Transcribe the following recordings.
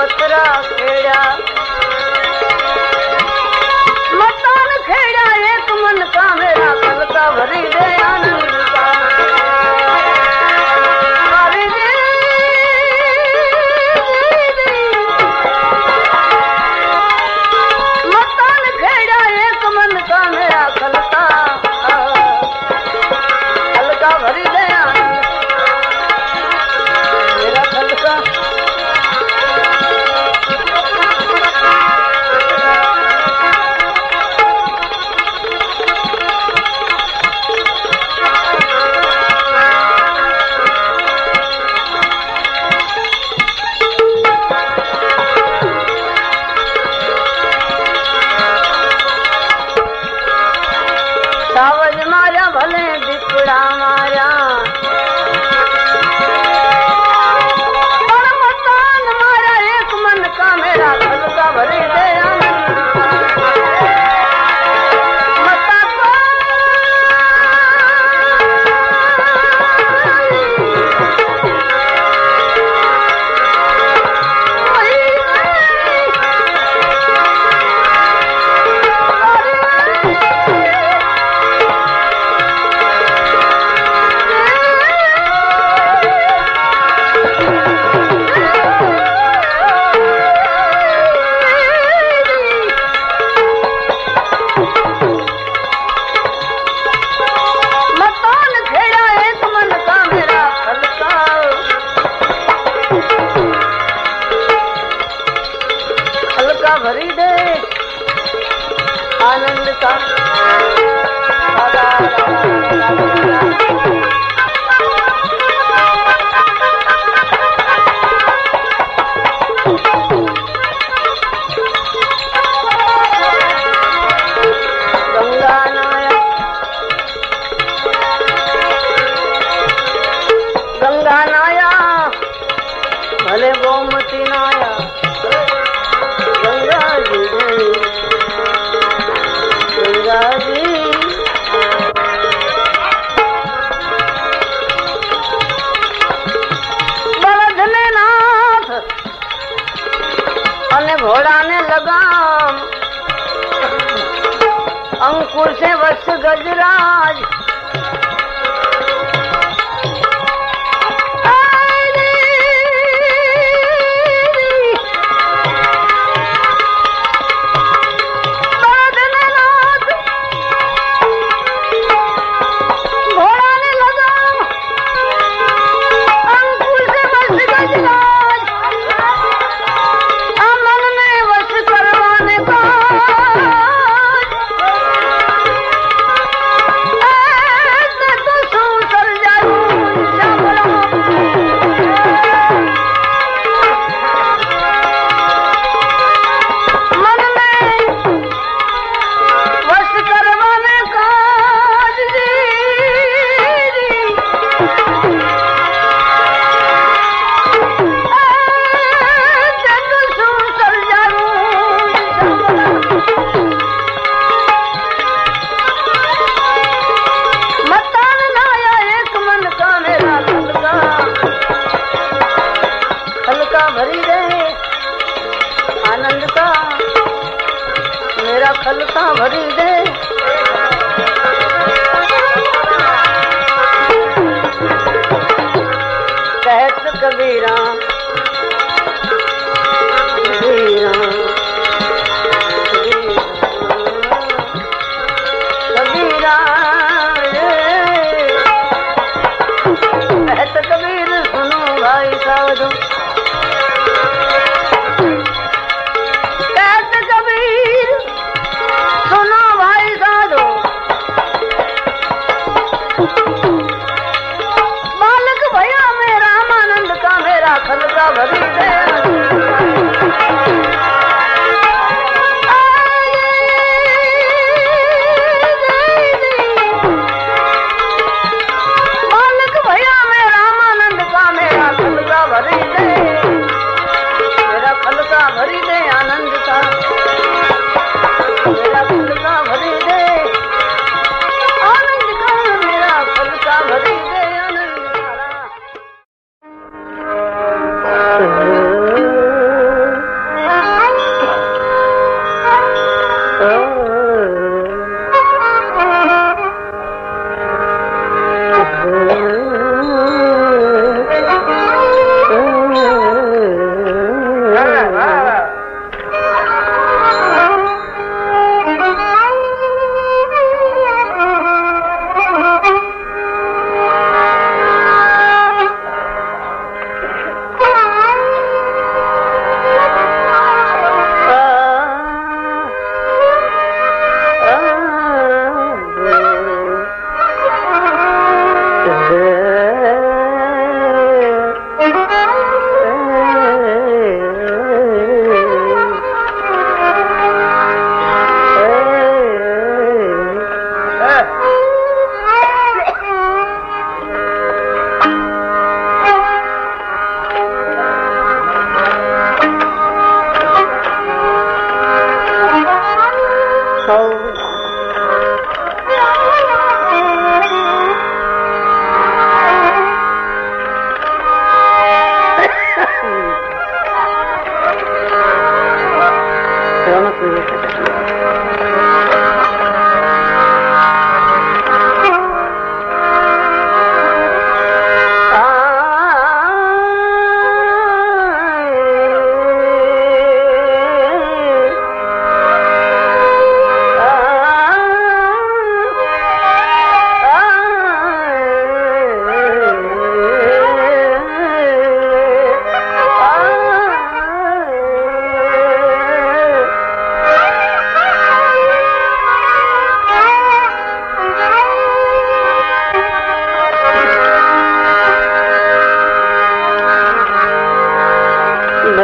पथरा खेड़ा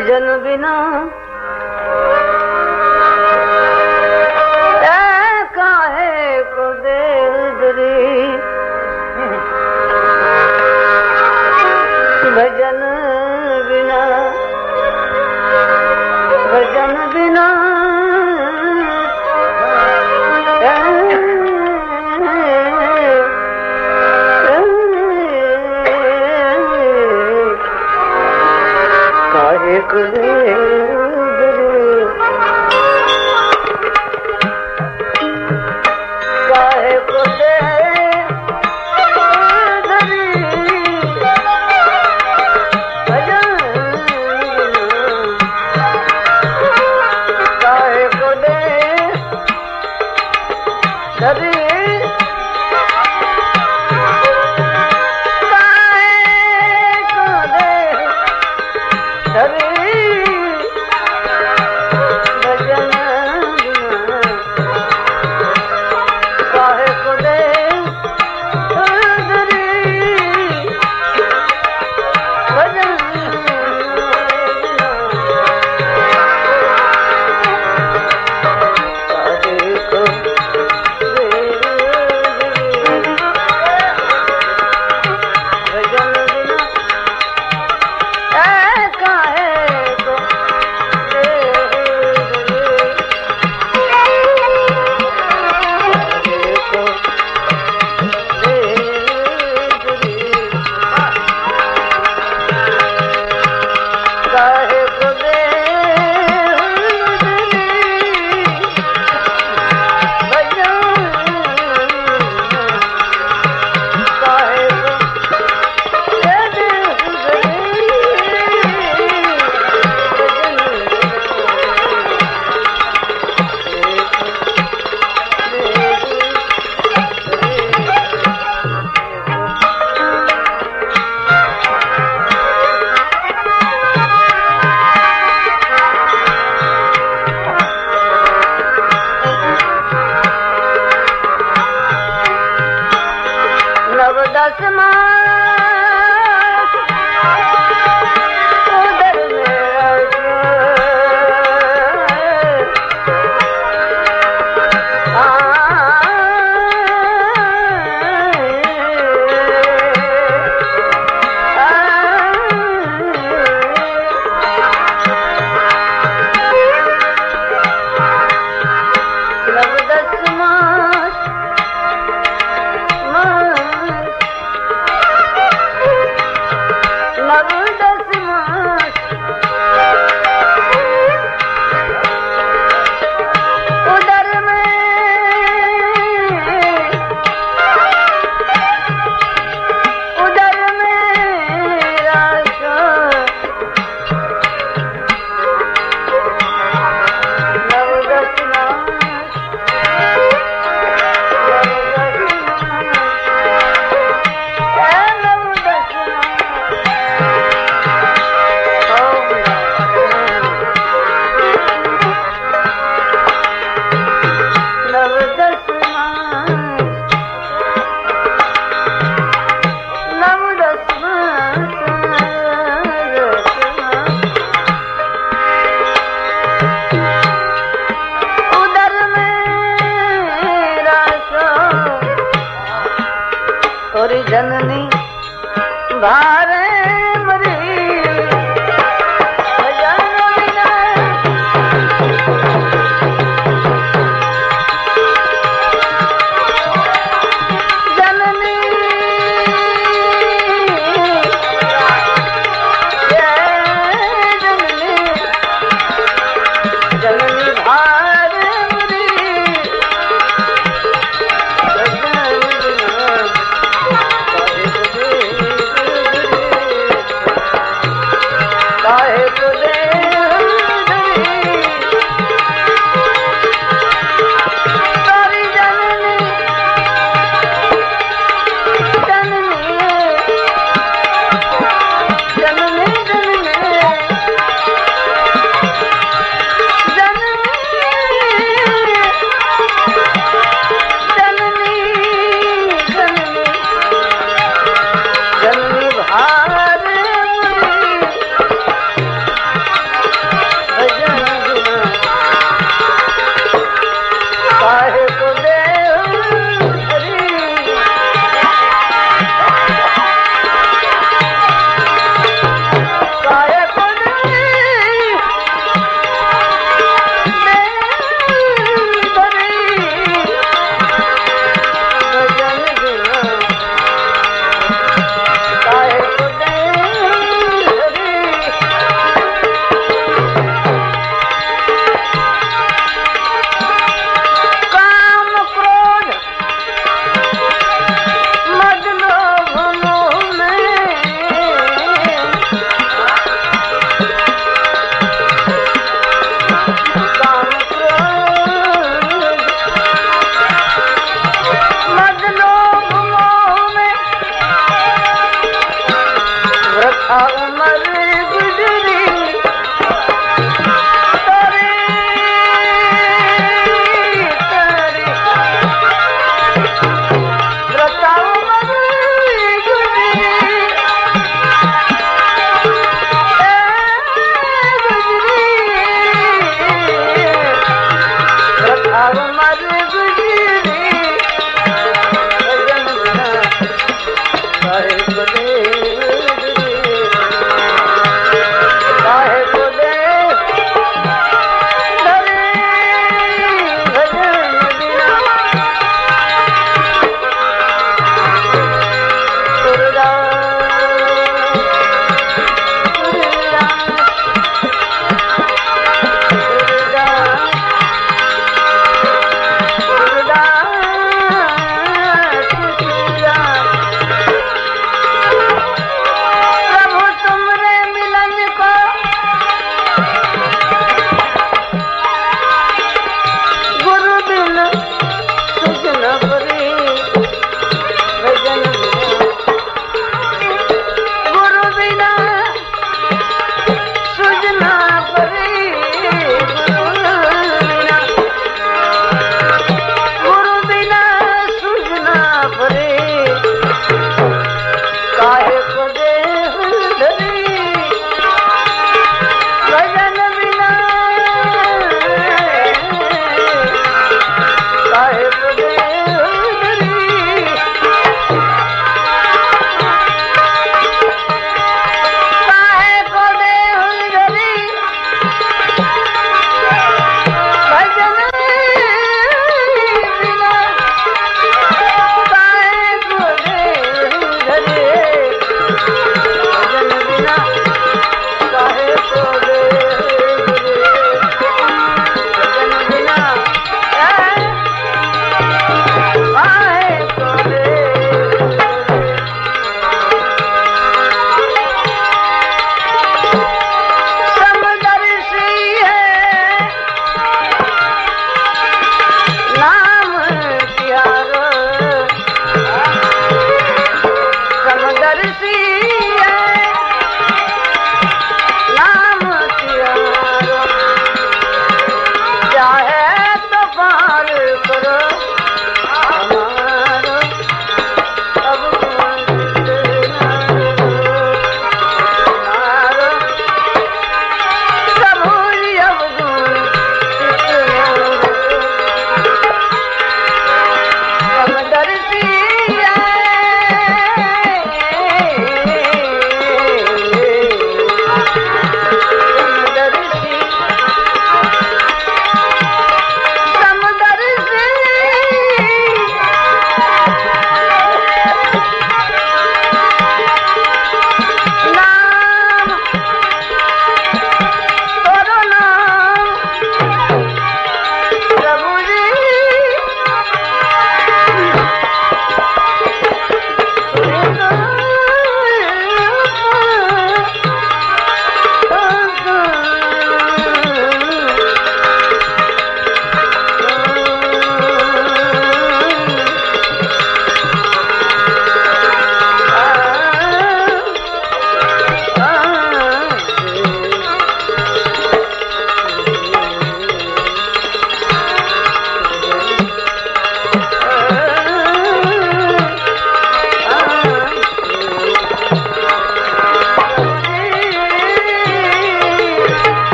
सजन बिना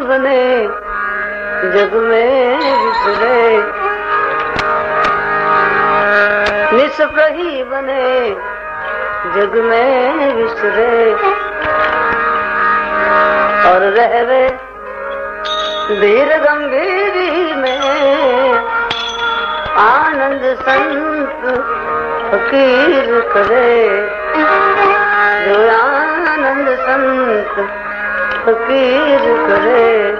बने जग में विसरे निष्प्रही बने, जग में विसरे और रह रहे धीर गंभीरी में, आनंद संत फकीर करे। जो आनंद संत फकीर करे।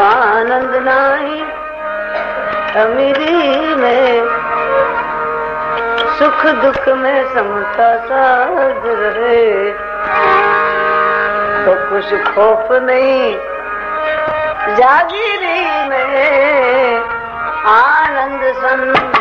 आनंद नाही अमीरी में। सुख दुख में समता साध रहे। तो कुछ खौफ नहीं जागीरी में। आनंद संत